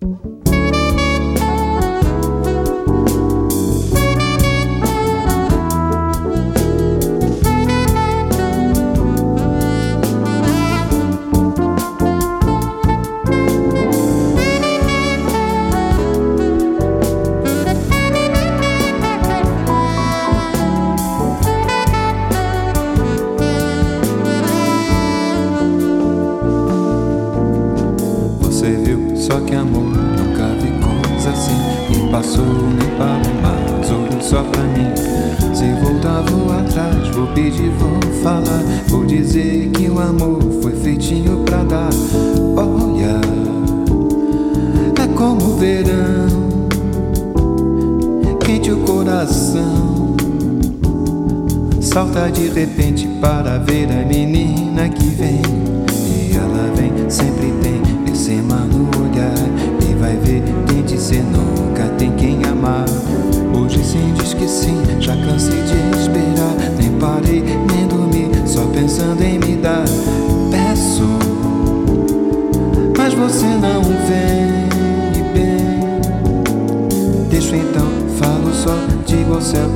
Só só pra mim. Se voltar, vou atrás, vou pedir, vou falar. Vou dizer que o amor foi feitinho pra dar. Olha, é como o verão, quente o coração. Salta de repente para ver a menina que vem. E ela vem, sempre tem esse mano e vai ver quem disse nunca tem quem amar. Que sim, já cansei de esperar. Nem parei, nem dormi, só pensando em me dar. Peço, mas você não vem bem. Deixo então, falo só, digo ao céu,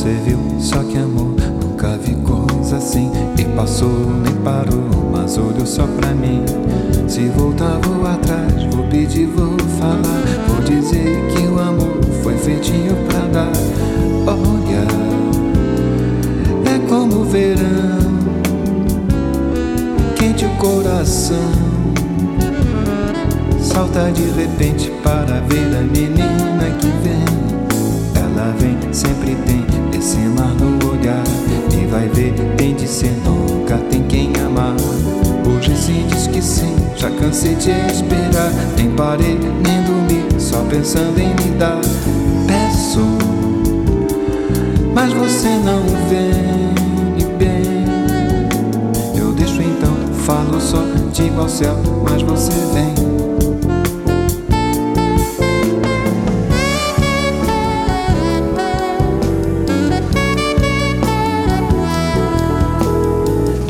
Você viu, só que amor, nunca vi coisa assim. E passou, nem parou, mas olhou só pra mim. Se voltar, vou atrás, vou pedir, vou falar. Vou dizer que o amor foi feitinho pra dar. Olha, é como o verão, quente o coração. Salta de repente para ver a menina que vem. Ela vem, sempre tem vai ver, tem de ser nunca tem quem amar. Hoje se diz que sim, já cansei de esperar. Nem parei, nem dormi, só pensando em me dar. Peço, mas você não vem bem. Eu deixo então, falo só, digo ao céu, mas você vem.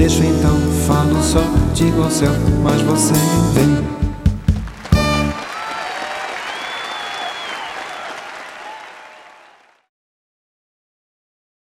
Deixo então, falo só, digo ao céu, mas você vem.